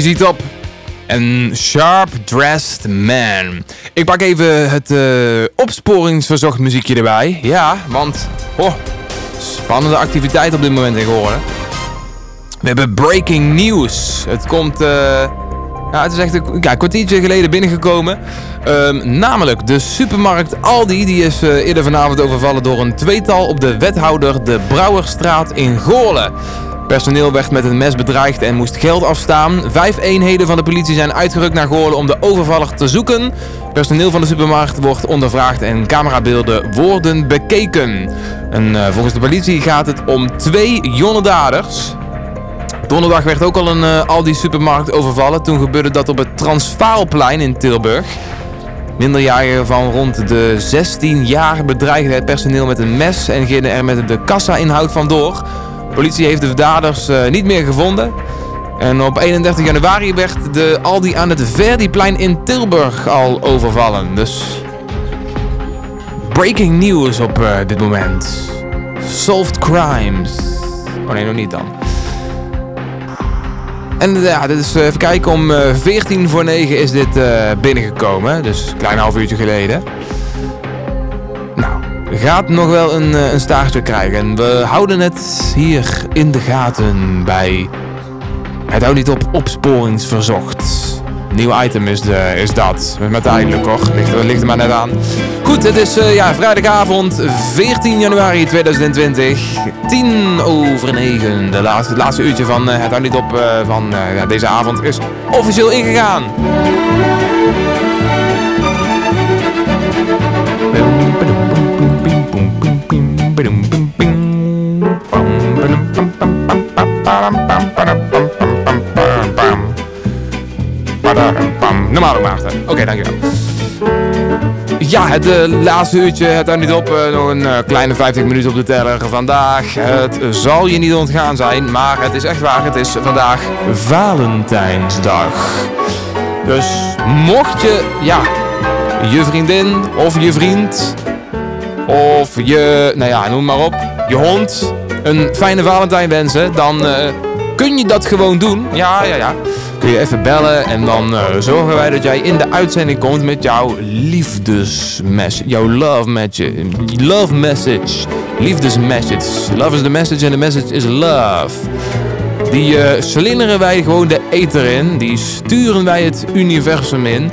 ZZ Top en Sharp Dressed Man. Ik pak even het uh, opsporingsverzocht muziekje erbij. Ja, want oh, spannende activiteit op dit moment in geworden. We hebben breaking news. Het komt... Uh, ja, het is echt een ja, kwartiertje geleden binnengekomen. Um, namelijk de supermarkt Aldi. Die is uh, eerder vanavond overvallen door een tweetal op de wethouder de Brouwerstraat in Goorlen. Personeel werd met een mes bedreigd en moest geld afstaan. Vijf eenheden van de politie zijn uitgerukt naar Goorlen om de overvaller te zoeken. Personeel van de supermarkt wordt ondervraagd en camerabeelden worden bekeken. En uh, volgens de politie gaat het om twee jonge daders. Donderdag werd ook al een uh, Aldi supermarkt overvallen. Toen gebeurde dat op het Transvaalplein in Tilburg. Minderjarigen van rond de 16 jaar bedreigden het personeel met een mes en gingen er met de kassa-inhoud vandoor. Politie heeft de daders uh, niet meer gevonden. En op 31 januari werd de Aldi aan het Verdiplein in Tilburg al overvallen. Dus breaking news op uh, dit moment. Solved crimes. Oh nee, nog niet dan. En ja, dit is even kijken, om uh, 14 voor 9 is dit binnengekomen. Dus een klein half uurtje geleden gaat nog wel een, eh, een staartje krijgen. We houden het hier in de gaten bij Het houdt niet op opsporingsverzocht. Nieuw item is, de, is dat. Met hoor. Ligt, ligt er maar net aan. Goed, het is uh, ja, vrijdagavond 14 januari 2020. 10 over 9. De laatste, het laatste uurtje van uh, Het houdt niet op van deze avond is officieel ingegaan. Oké, dankjewel. Ja, het uh, laatste uurtje, het er niet op. Uh, nog een uh, kleine 50 minuten op de teller vandaag. Het zal je niet ontgaan zijn, maar het is echt waar. Het is vandaag Valentijnsdag. Dus mocht je, ja, je vriendin of je vriend of je, nou ja, noem maar op, je hond een fijne Valentijn wensen, dan kun je dat gewoon doen. Ja, ja, ja kun je even bellen en dan uh, zorgen wij dat jij in de uitzending komt met jouw liefdesmessage, jouw love message, love message, liefdesmessage. Love is the message and the message is love. Die uh, slingeren wij gewoon de ether in, die sturen wij het universum in.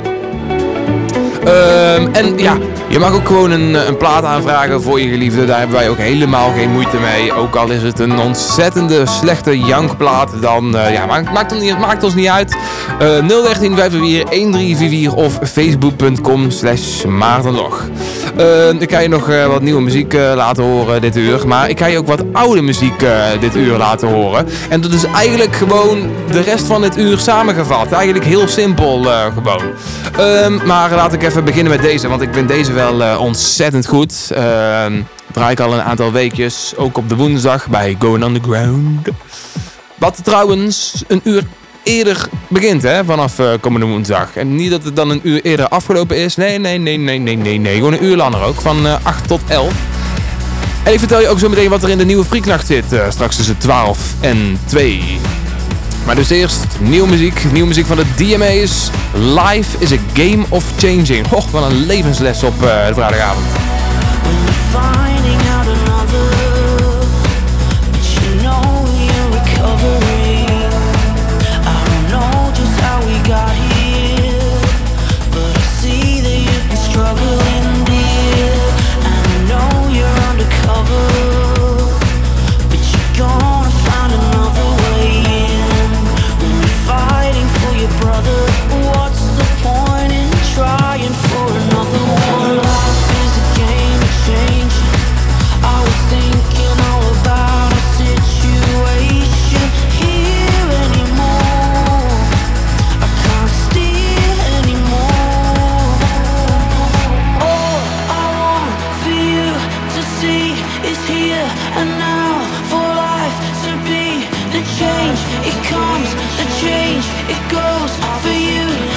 Um, en ja, je mag ook gewoon een, een plaat aanvragen voor je geliefde. Daar hebben wij ook helemaal geen moeite mee. Ook al is het een ontzettende slechte jankplaat. Dan uh, ja, maakt, maakt, niet, maakt, ons niet uit. Uh, 013 1344 of facebook.com slash maartenlog. Ik ga je nog uh, wat nieuwe muziek uh, laten horen dit uur. Maar ik ga je ook wat oude muziek dit uur laten horen. En dat is eigenlijk gewoon de rest van dit uur samengevat. Eigenlijk heel simpel gewoon. Ehm, maar laat ik even beginnen met deze. Want ik vind deze wel ontzettend goed. Ehm, draai ik al een aantal weekjes. Ook op de woensdag bij Going Underground. Wat trouwens een uur eerder begint, hè, vanaf uh, komende woensdag. En niet dat het dan een uur eerder afgelopen is. Nee, nee, nee, nee, nee, nee, nee. Gewoon een uur langer ook, van uh, eh, 8 tot 11. En ik vertel je ook zo meteen wat er in de nieuwe Frieknacht zit, uh, straks tussen 12 en 2. Maar dus eerst nieuwe muziek, nieuwe muziek van de DMA's. Life is a game of changing. Och, wat een levensles op de vrijdagavond. here and now for life to be the change. It comes, the change, it goes for you.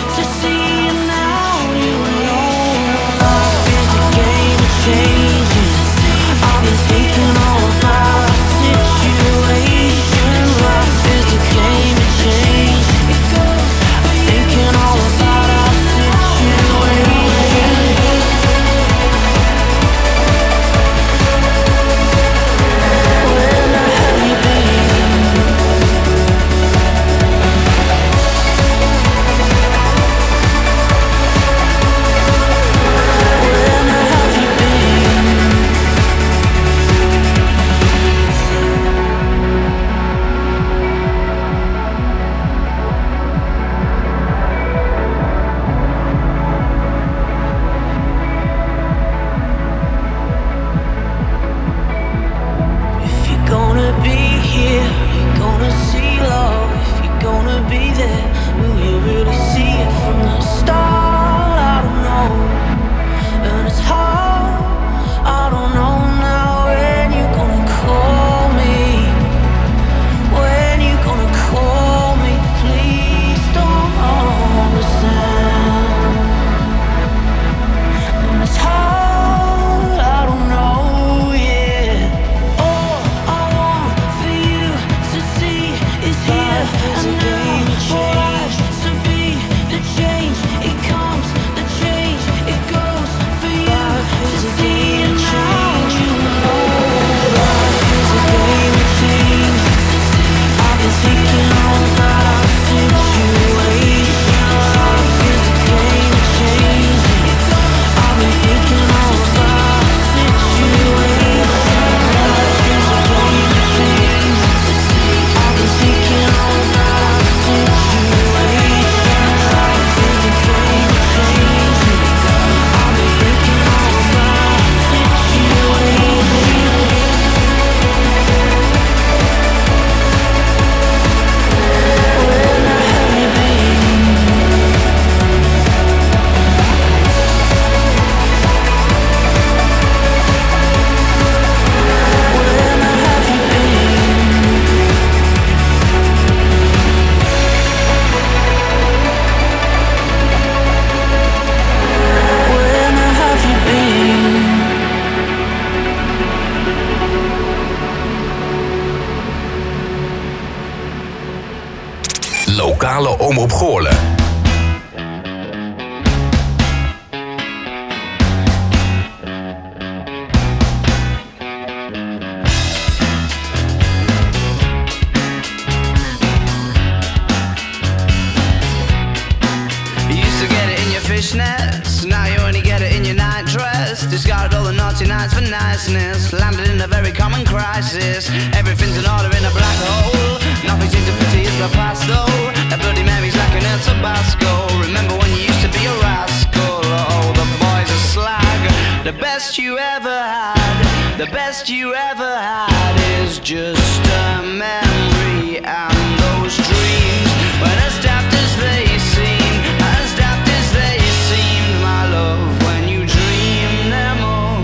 You ever had is just a memory and those dreams. When as daft as they seem, as daft as they seemed, my love. When you dream them all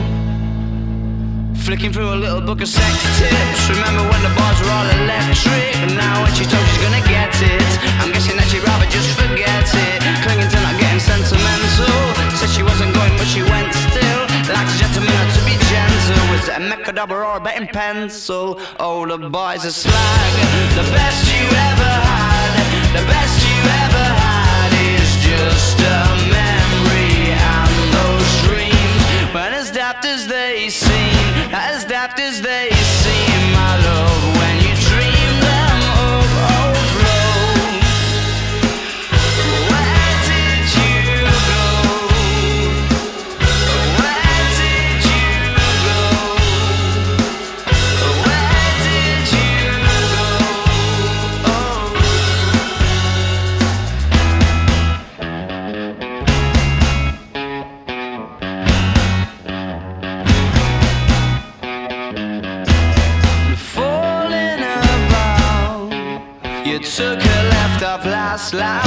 flicking through a little book of sex tips. Remember when the bars were all electric? And now when she told she's gonna get it, I'm guessing that she'd rather just forget it. Clinging to not getting sentimental. Said she wasn't going, but she went still. Like a gentleman to be gentle. A mechadobber or a betting pencil? Oh, the boys are slag. The best you ever had. The best you ever had is just a memory slide.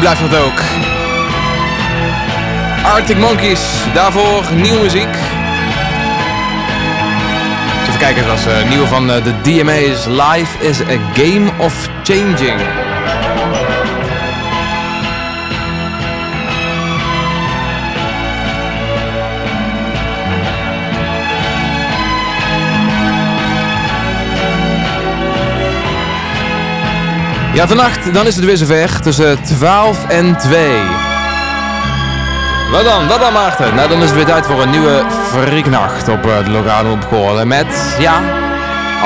Blijft dat ook. Arctic Monkeys, daarvoor nieuwe muziek. Even kijken, dat was uh, nieuwe van eh, de DMA's. Life is a game of changing. Ja, vannacht dan is het weer zover tussen 12 en 2. Wat dan? Wat dan, Maarten? Nou, dan is het weer tijd voor een nieuwe Freaknacht op eh, de lokale opkoren. Met, ja,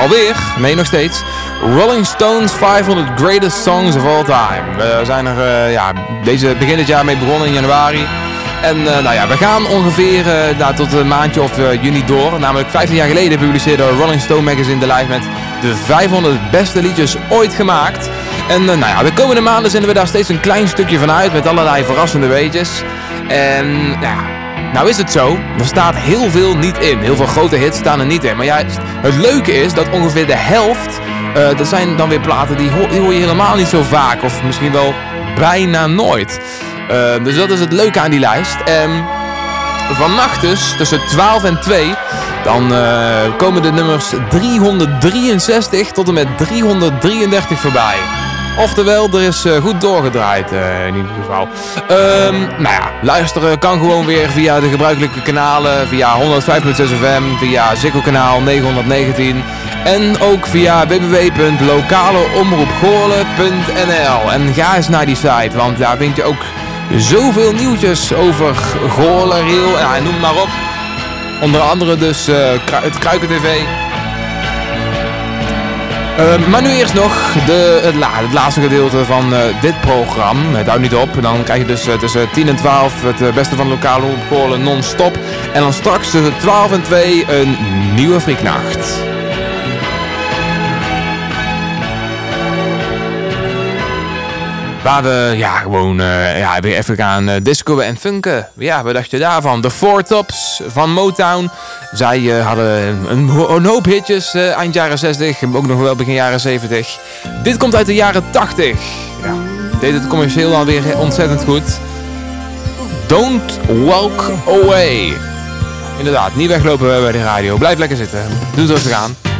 alweer, nee nog steeds, Rolling Stones 500 Greatest Songs of All Time. We zijn er, eh, ja, deze begin dit jaar mee begonnen in januari. En eh, nou ja, we gaan ongeveer nou, tot een maandje of juni door. Namelijk 15 jaar geleden publiceerde Rolling Stone Magazine de lijst met de 500 beste liedjes ooit gemaakt. En eh, nou ja, de komende maanden zenden we daar steeds een klein stukje van uit met allerlei verrassende weetjes. En nou ja, nou is het zo, er staat heel veel niet in. Heel veel grote hits staan er niet in. Maar juist het leuke is dat ongeveer de helft, eh dat zijn dan weer platen die hoor, die hoor je helemaal niet zo vaak. Of misschien wel bijna nooit. Eh, dus dat is het leuke aan die lijst. En vannacht dus, tussen 12 en 2, dan komen de nummers 363 tot en met 333 voorbij. Oftewel, er is eh, goed doorgedraaid eh, in ieder geval. Ehm, nou ja, luisteren kan gewoon weer via de gebruikelijke kanalen. Via 105.6 FM, via Ziggo kanaal 919. En ook via www.lokaleomroepgoorlen.nl En ga eens naar die site, want daar vind je ook zoveel nieuwtjes over Goorlen, Riel, ja, noem maar op. Onder andere dus uh, het Kruiken TV. Uh, maar nu eerst nog de, het, la, het laatste gedeelte van uh, dit programma. Het houdt niet op. Dan krijg je dus uh, tussen 10 en 12 het beste van de lokale Goorlen non-stop. En dan straks tussen 12 en 2 een nieuwe Frieknacht. Waar we ja, gewoon uh, ja, weer even gaan uh, discoen en funken. Ja, wat dacht je daarvan? De Four Tops van Motown. Zij uh, hadden een, hoop hitjes eind jaren 60, ook nog wel begin jaren 70. Dit komt uit de jaren 80. Ja, deed het commercieel alweer ontzettend goed. Don't Walk Away. Inderdaad, niet weglopen bij de radio. Blijf lekker zitten. Doe zoals we gaan.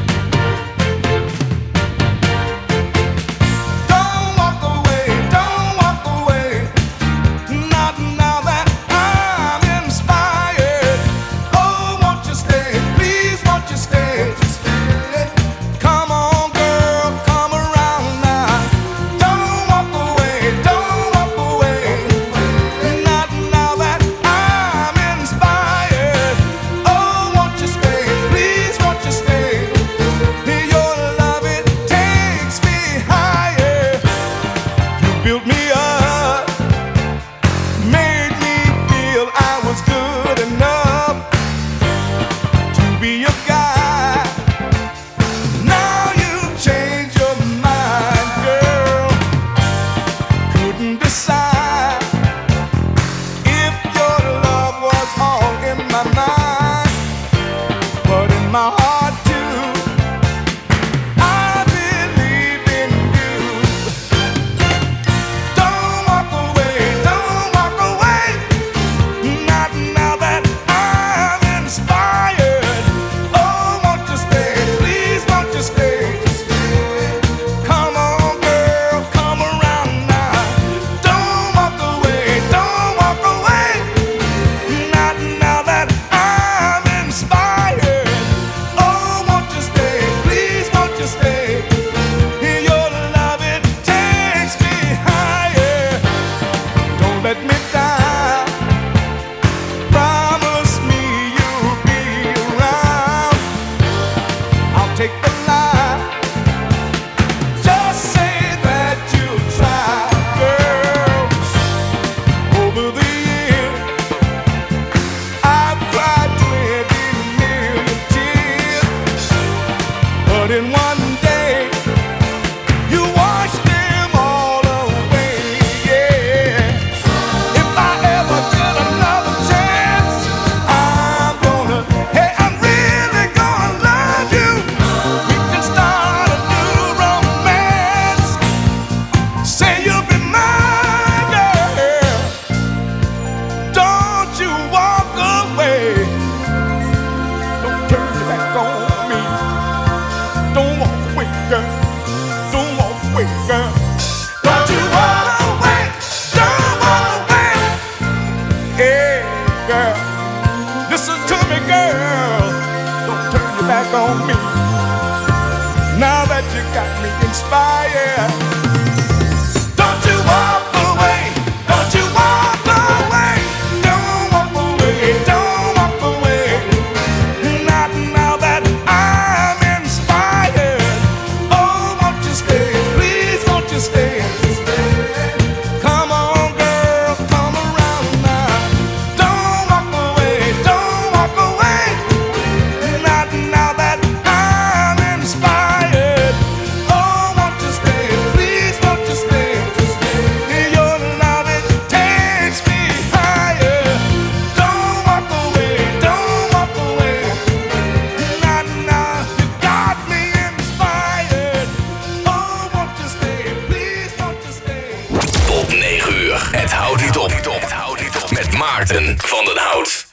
Het houdt niet op. Het houdt niet op. Met Maarten van den Hout.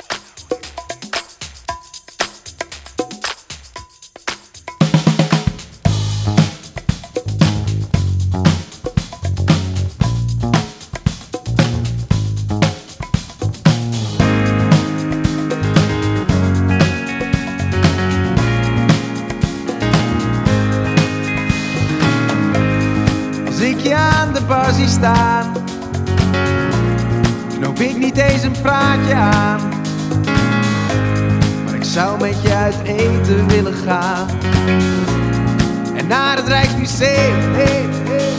Rijksmuseum. Hey, hey, hey.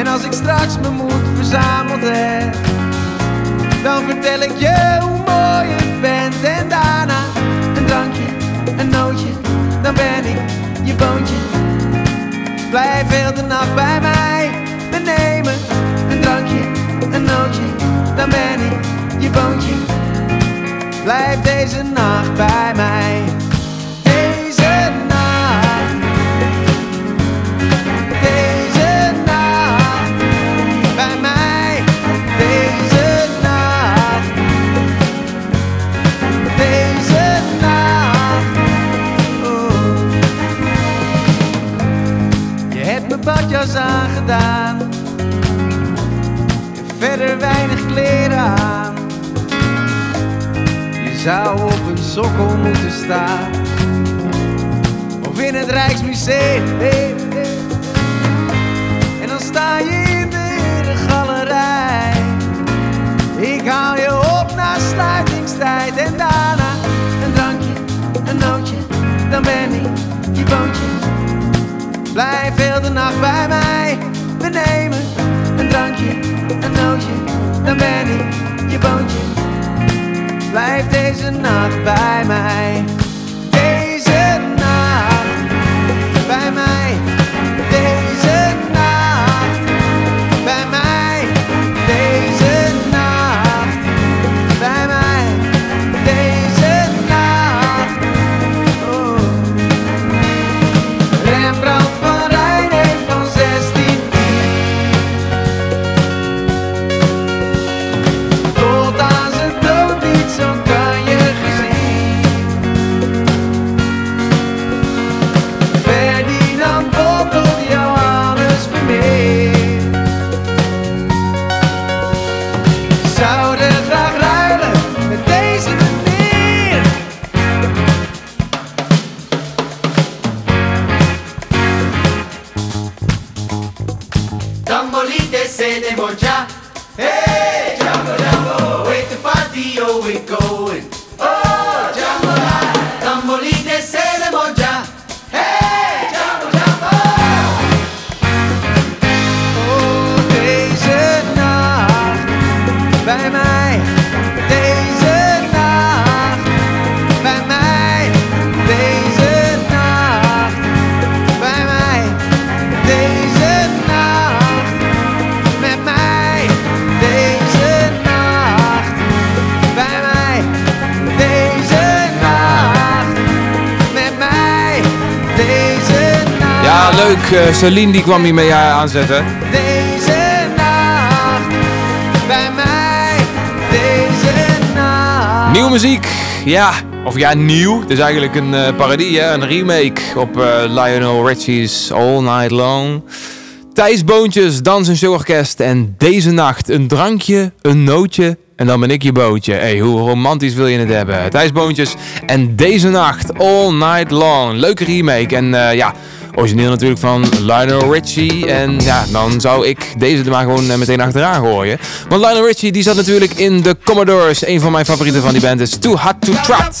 En als ik straks mijn moed verzameld heb, dan vertel ik je hoe mooi ik ben. En daarna een drankje, een nootje, dan ben ik je boontje. Blijf heel de nacht bij mij. We nemen een drankje, een nootje, dan ben ik je boontje. Blijf deze nacht bij mij. Badjas aangedaan. En verder weinig kleren aan. Je zou op een sokkel moeten staan. Of in het Rijksmuseum. Blijf deze nacht bij mij. Deze Leuk. eh, Celine die kwam hier mee eh, aanzetten. Deze nacht bij mij, deze nacht. Nieuwe muziek. Ja, of ja, nieuw. Het is eigenlijk een eh, parodie, hè? een remake op Lionel Richie's All Night Long. Thijs Boontjes, Dans en Showorkest en deze nacht een drankje, een nootje en dan ben ik je bootje. hey, hoe romantisch wil je het hebben? Thijs Boontjes en deze nacht All Night Long. Leuke remake en ja, origineel natuurlijk van Lionel Richie. En ja, dan zou ik deze er maar gewoon eh, meteen achteraan gooien. Want Lionel Richie die zat natuurlijk in de Commodores. Een van mijn favorieten van die band is Too Hot To Trot.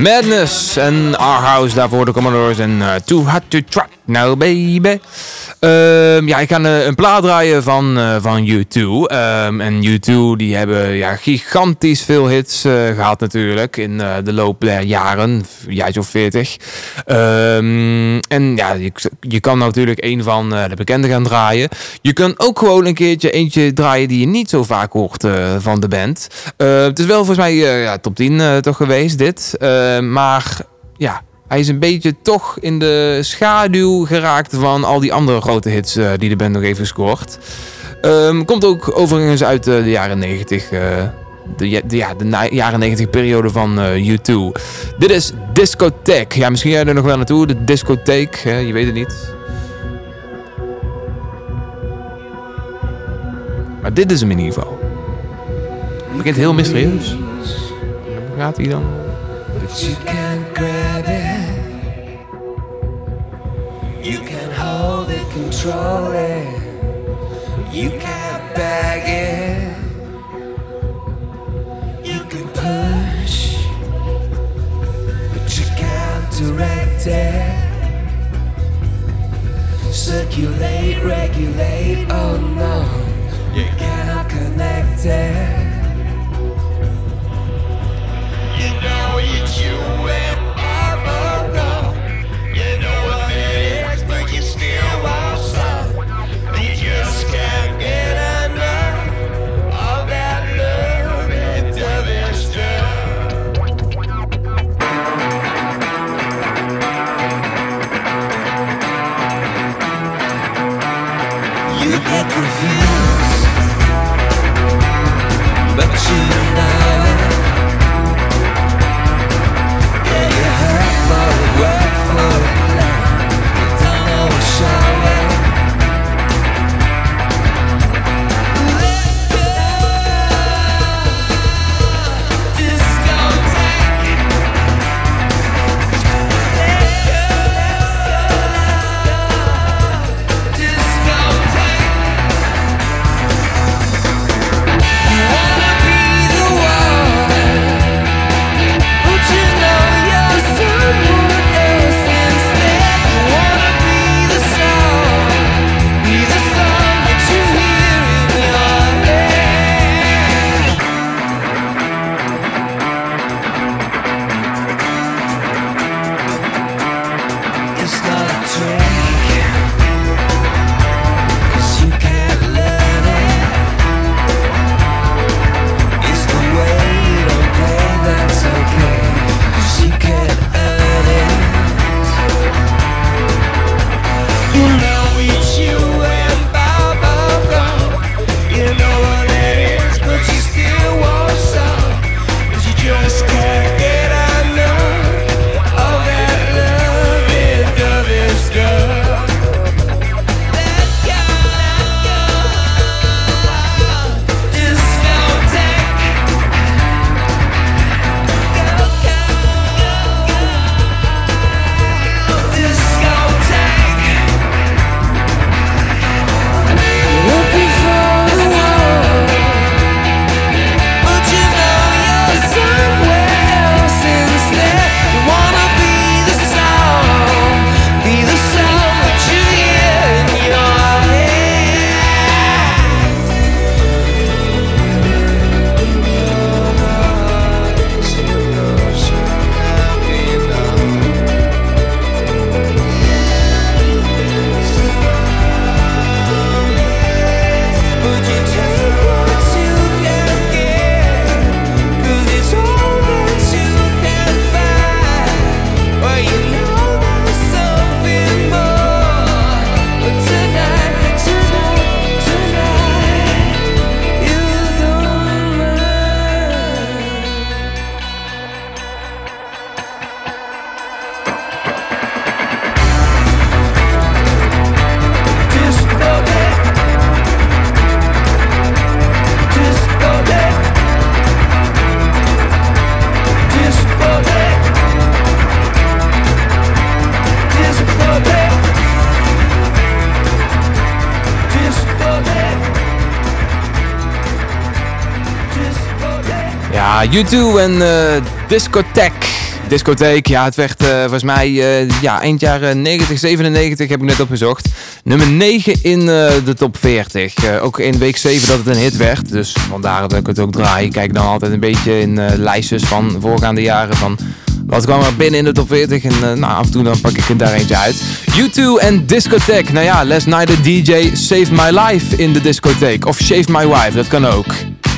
Madness en Our House, daarvoor de Commodores en uh, Too Hot to Trap Now Baby. Ehm, ja, ik ga een, een plaat draaien van, eh, van U2. Ehm, en U2 die hebben ja, gigantisch veel hits eh, gehad natuurlijk in eh, de loop der jaren, jaar of 40. Ehm, en ja, je, je kan natuurlijk een van eh, de bekende gaan draaien. Je kan ook gewoon een keertje eentje draaien die je niet zo vaak hoort eh, van de band. Eh, het is wel volgens mij eh, ja, top 10 eh, toch geweest dit. Eh, maar ja, hij is een beetje toch in de schaduw geraakt van al die andere grote hits eh, die de band nog heeft gescoord. Ehm, komt ook overigens uit eh, de jaren 90. eh, de, ja- de, jaren 90 periode van eh, U2. Dit is Discotheek. Ja, misschien jij er nog wel naartoe. De discotheek, hè, je weet het niet. Maar dit is hem in ieder geval. Het begint heel mysterieus. Hoe gaat hij dan? But you can grab it. You can't hold it, control it. You can't bag it. You can push, but you can't direct it. Circulate, regulate, oh no, you cannot connect it. You know it's you U2 en eh discotheek. Discotheek, ja, het werd eh, volgens mij eh, ja, eind jaren 90, 97 heb ik net opgezocht. Nummer 9 in de top 40. Eh, ook in week 7 dat het een hit werd. Dus vandaar dat ik het ook draai. Ik kijk dan altijd een beetje in lijstjes van voorgaande jaren van wat kwam er binnen in de top 40. En nou, af en toe dan pak ik er daar eentje uit. U2 en discotheek. Nou ja, last night the DJ saved my life in de discotheek. Of shaved my wife, dat kan ook.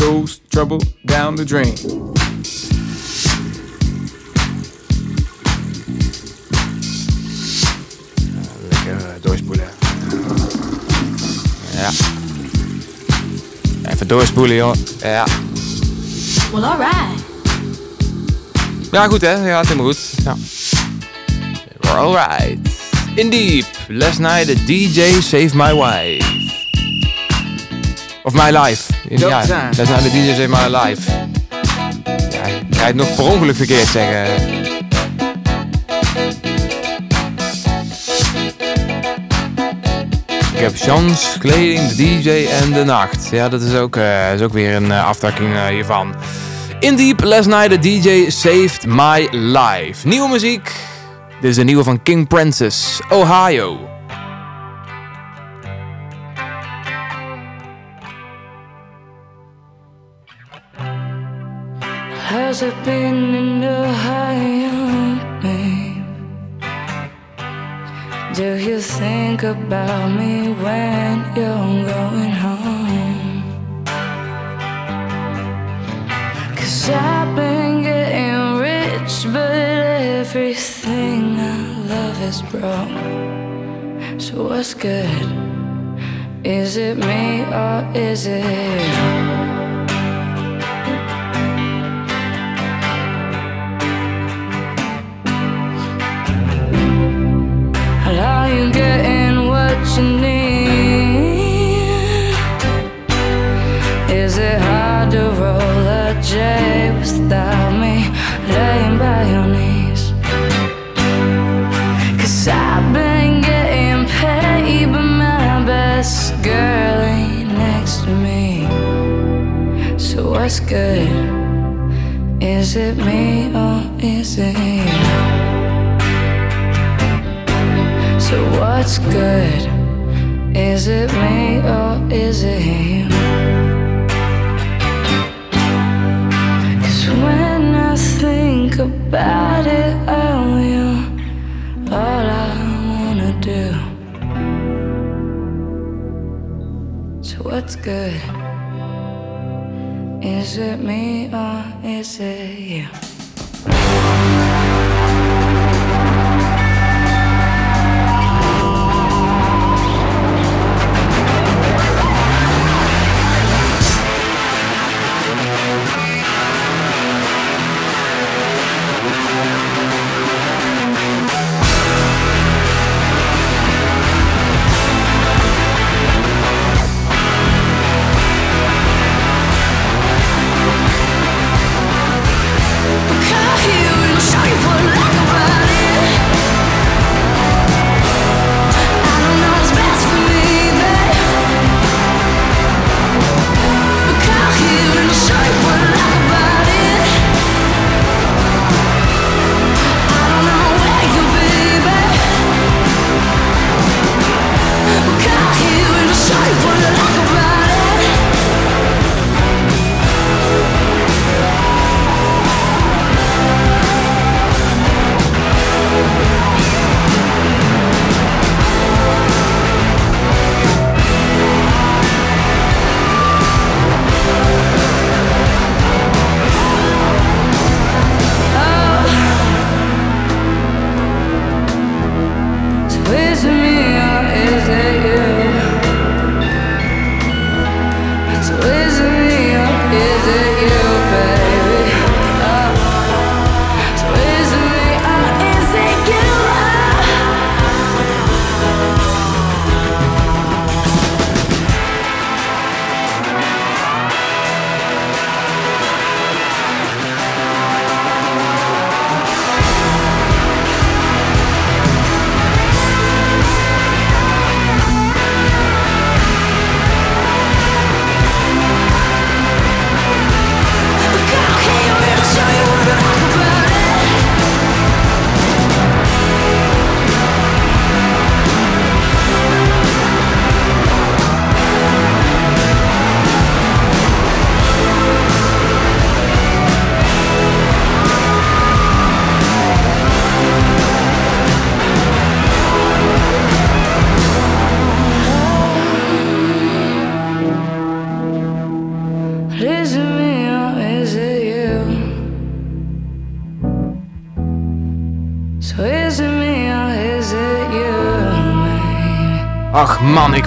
goes trouble down the drain. Lekker eh, doorspoelen. Ja. Even doorspoelen, joh. Ja. Well, alright. Ja, goed hè? Ja, helemaal goed. Ja. We're alright. In Deep. Last night the DJ saved my wife. Of my life. Ja, last night the DJ saved my life. Ja, ik ga het nog per ongeluk verkeerd zeggen. Ik heb Chans, Kleding, de DJ en de Nacht. Ja, dat is ook, eh, is ook weer een eh, aftakking eh, hiervan. In Deep, Last Night, the DJ Saved My Life. Nieuwe muziek. Dit is de nieuwe van King Princess, Ohio. Has it been in Ohio, babe? Do you think about me when you're going home? Cause I've been getting rich, but everything I love is broke. So what's good? Is it me or is it you? Getting what you need? Is it hard to roll a J without me laying by your knees? Cause I've been getting paid, but my best girl ain't next to me. So what's good? Is it me or is it you? So what's good? Is it me or is it you? Cause when I think about it, oh, you're all I wanna do. So what's good? Is it me or is it you? You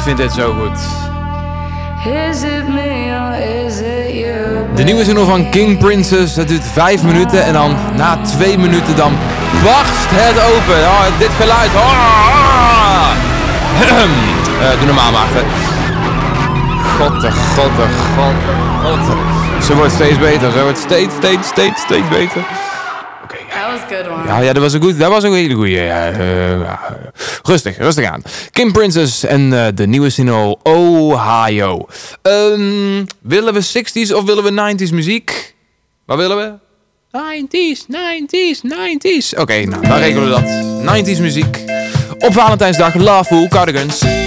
vind dit zo goed. De nieuwe zin van King Princess, dat duurt 5 minuten en dan na 2 minuten dan barst het open. Oh, dit geluid. Ah, ah. Eh, doe normaal maar. Godde, godde, eh, godde, eh, godde. Ze wordt steeds beter, ze wordt steeds, steeds, steeds, steeds beter good. Ja, ja dat, was een goed, dat was een hele goeie. Ja, eh, rustig, rustig aan. Kim Princess en uh, de nieuwe sino Ohio. Um, willen we 60s of willen we 90s muziek? Wat willen we? 90s, 90s, 90s. Oké, nou, dan regelen we dat. 90s muziek. Op Valentijnsdag, Love Fool, Cardigans.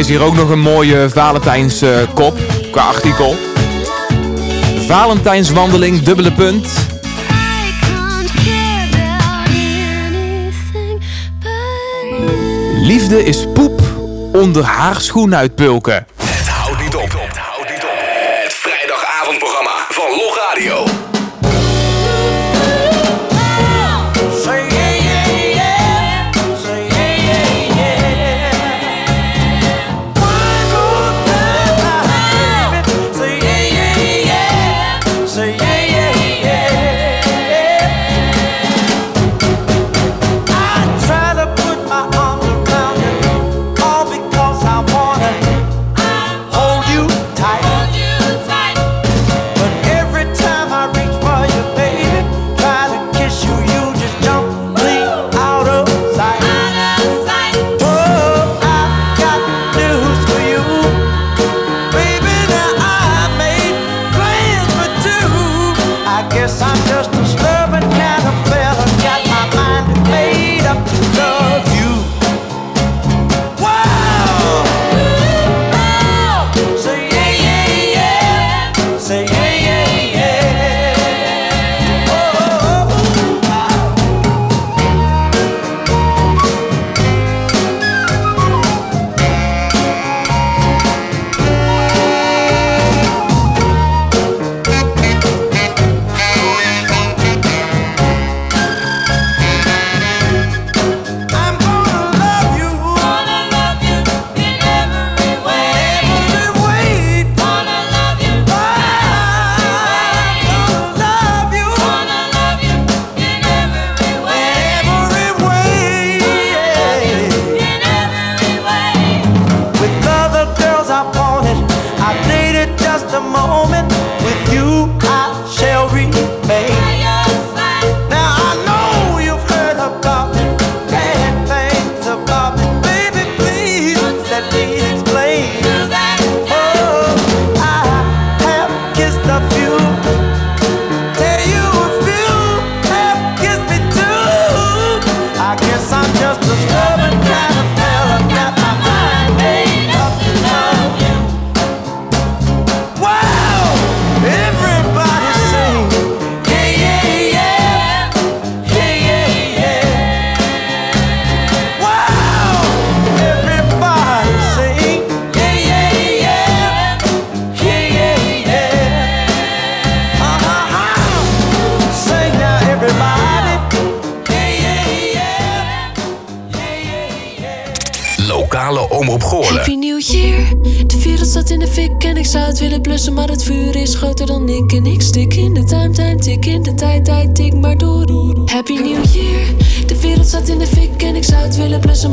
Is hier ook nog een mooie Valentijnskop? Eh, kop qua artikel. Valentijnswandeling, dubbele punt. Liefde is poep onder haar schoen uitpulken.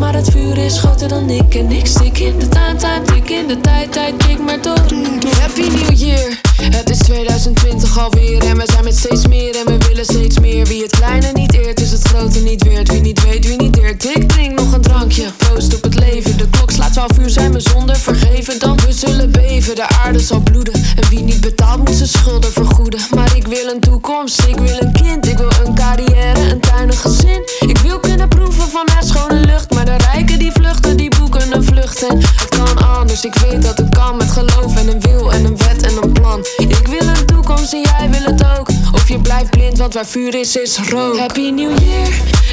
Maar het vuur is groter dan ik. En ik stik in de time, time, tik in de tijd, tijd, tik maar door. Happy New Year. Het is 2020 alweer en we zijn met steeds wil een toekomst, ik wil een kind. Ik wil een carrière, een tuin, een gezin. Ik wil kunnen proeven van haar schone lucht. Maar de rijken die vluchten, die boeken een vlucht. En het kan anders, ik weet dat het kan. Met geloof en een wil en een wet en een plan. Ik wil een toekomst en jij wil het ook. Je blijft blind, want waar vuur is, is rook. Happy New Year.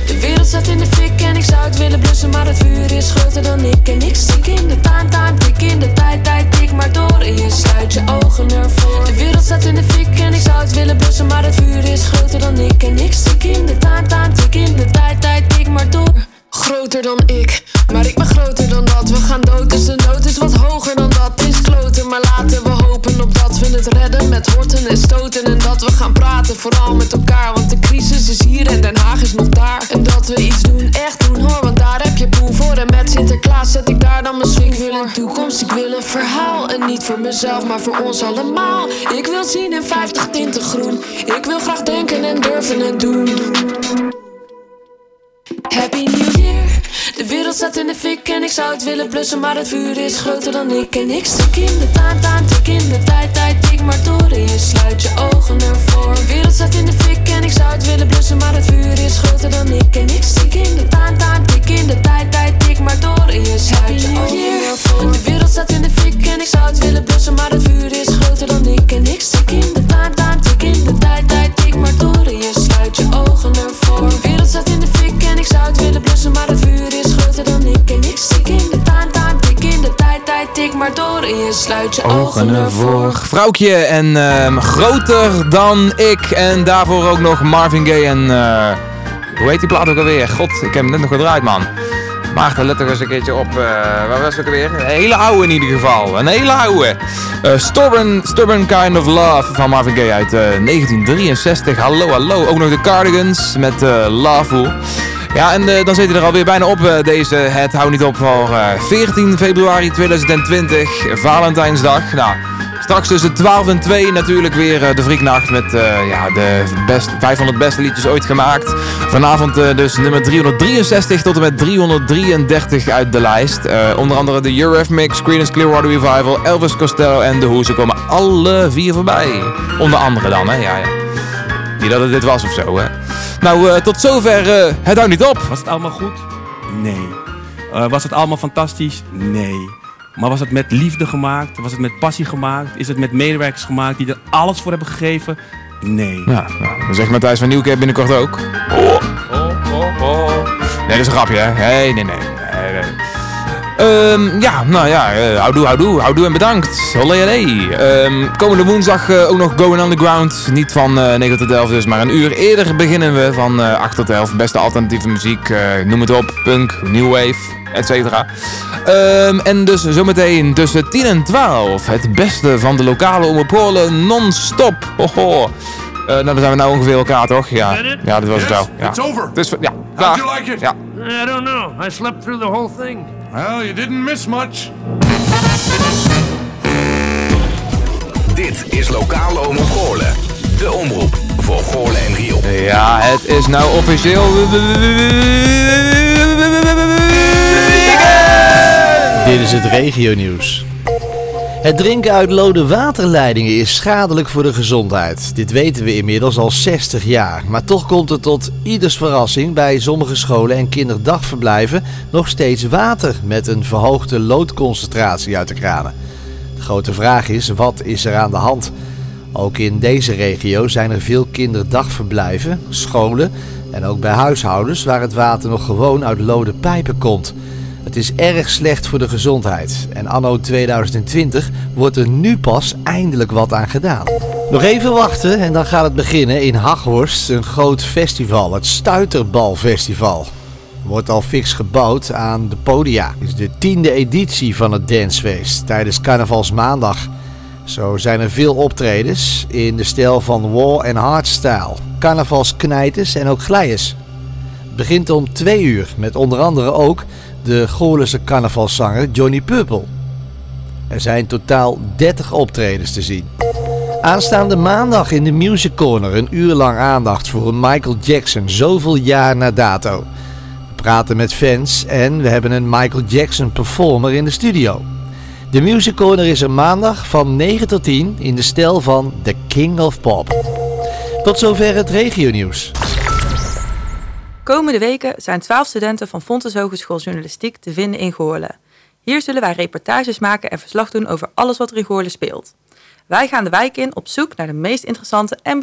De wereld staat in de fik en ik zou het willen blussen. Maar het vuur is groter dan ik. En ik stik in de time, time, tik in de tijd, tijd, tik maar door. En je sluit je ogen ervoor. De wereld staat in de fik en ik zou het willen blussen. Maar het vuur is groter dan ik. En ik stik in de time, time, tik in de tijd, tijd, tik maar door. Groter dan ik, maar ik ben groter dan dat. We gaan dood, dus de nood is wat hoger dan dat. Is kloten, maar laten we hopen op dat we het redden. Met horten en stoten en dat we gaan praten, vooral met elkaar. Want de crisis is hier en Den Haag is nog daar. En dat we iets doen, echt doen hoor, want daar heb je poen voor. En met Sinterklaas zet ik daar dan mijn swing voor. Een toekomst, ik wil een verhaal. En niet voor mezelf, maar voor ons allemaal. Ik wil zien in 50 tinten groen. Ik wil graag denken en durven en doen. Happy New Year. De wereld staat in de fik en ik zou het willen blussen, maar het vuur is groter dan ik. En ik stik in de taan, taan, tik in de tijd, tijd, tik maar door. En je sluit je ogen ervoor. De wereld staat in de fik en ik zou het willen blussen, maar het vuur is groter dan ik. En ik stik in de taan, taan, tik in de tijd, tijd, tik maar door. En je sluit je ogen ervoor. De wereld staat in de fik en ik zou het willen blussen, maar het vuur is groter dan ik. En ik stik in de taan, taan, tik in de tijd, tijd, tik maar door. En je sluit je ogen ervoor. De wereld staat in de fik en ik zou het willen blussen, maar het vuur is groter dan ik. En ik stik in de taan, taan, tik in de tijd, tijd, tik maar door. En je sluit je ogen ervoor. Vrouwtje en ehm, groter dan ik. En daarvoor ook nog Marvin Gaye en... eh, hoe heet die plaat ook alweer? God, ik heb hem net nog gedraaid, man. Maarten, let er eens een keertje op. eh, waar was het ook alweer? Een hele oude in ieder geval. Een hele oude. Eh Stubborn, Stubborn Kind of Love van Marvin Gaye uit eh, 1963. Hallo, hallo. Ook nog de Cardigans met Loveful. Ja, en eh, dan zit hij er alweer bijna op, eh, deze Het Hou Niet Op voor eh, 14 februari 2020, Valentijnsdag. Nou, straks tussen 12 en 2 natuurlijk weer eh, de Frieknacht met eh, ja, de best, 500 beste liedjes ooit gemaakt. Vanavond eh, dus nummer 363 tot en met 333 uit de lijst. Eh, onder andere de Euref Mix, Creedence Clearwater Revival, Elvis Costello en The Who. Ze komen alle vier voorbij. Onder andere dan, hè. Ja, ja. Niet dat het dit was of zo, hè. Nou, eh, tot zover eh, Het Houdt Niet Op. Was het allemaal goed? Nee. Eh, was het allemaal fantastisch? Nee. Maar was het met liefde gemaakt? Was het met passie gemaakt? Is het met medewerkers gemaakt die er alles voor hebben gegeven? Nee. Ja, nou, dan zegt Matthijs van Nieuwkerk binnenkort ook. Oh, oh, oh, oh. Nee, dat is een grapje, hè? Nee. nee, nee. Ehm, ja, nou ja, eh, houdoe, houdoe, houdoe en bedankt. Olé, olé. Ehm, komende woensdag eh, ook nog Going Underground. Niet van eh 9 tot 11 dus, maar een uur eerder beginnen we van eh 8 tot 11. Beste alternatieve muziek, eh, noem het op, punk, new wave, et cetera. Ehm, en dus zometeen tussen 10 en 12 het beste van de lokale omroepen non-stop. Hoho. Eh, nou, dan zijn we nou ongeveer elkaar, toch? Ja, ja dat was het wel. Ja. It's over. Het is, ja, How'd klaar. you like it? Ja. I don't know. I slept through the whole thing. Well, you didn't miss much. Dit is Lokale Omroep Goorlen. De omroep voor Goorlen en Riel. Ja, het is nou officieel. Dit is het regionieuws. Het drinken uit lode waterleidingen is schadelijk voor de gezondheid. Dit weten we inmiddels al 60 jaar. Maar toch komt er tot ieders verrassing bij sommige scholen en kinderdagverblijven nog steeds water met een verhoogde loodconcentratie uit de kranen. De grote vraag is, wat is er aan de hand? Ook in deze regio zijn er veel kinderdagverblijven, scholen en ook bij huishoudens waar het water nog gewoon uit lode pijpen komt. Het is erg slecht voor de gezondheid en anno 2020 wordt er nu pas eindelijk wat aan gedaan. Nog even wachten en dan gaat het beginnen in Haghorst, een groot festival, het Stuiterbalfestival. Wordt al fix gebouwd aan de podia. Het is de tiende editie van het dancefeest tijdens carnavalsmaandag. Zo zijn er veel optredens in de stijl van war en hardstyle, carnavalsknijters en ook glijers. Het begint om twee uur met onder andere ook de Goorlense carnavalszanger Johnny Purple. Er zijn totaal 30 optredens te zien. Aanstaande maandag in de Music Corner een uur lang aandacht voor een Michael Jackson, zoveel jaar na dato. We praten met fans en we hebben een Michael Jackson performer in de studio. De Music Corner is er maandag van 9 tot 10 in de stijl van The King of Pop. Tot zover het regionieuws. Komende weken zijn 12 studenten van Fontes Hogeschool Journalistiek te vinden in Goorlen. Hier zullen wij reportages maken en verslag doen over alles wat er in Goorlen speelt. Wij gaan de wijk in op zoek naar de meest interessante en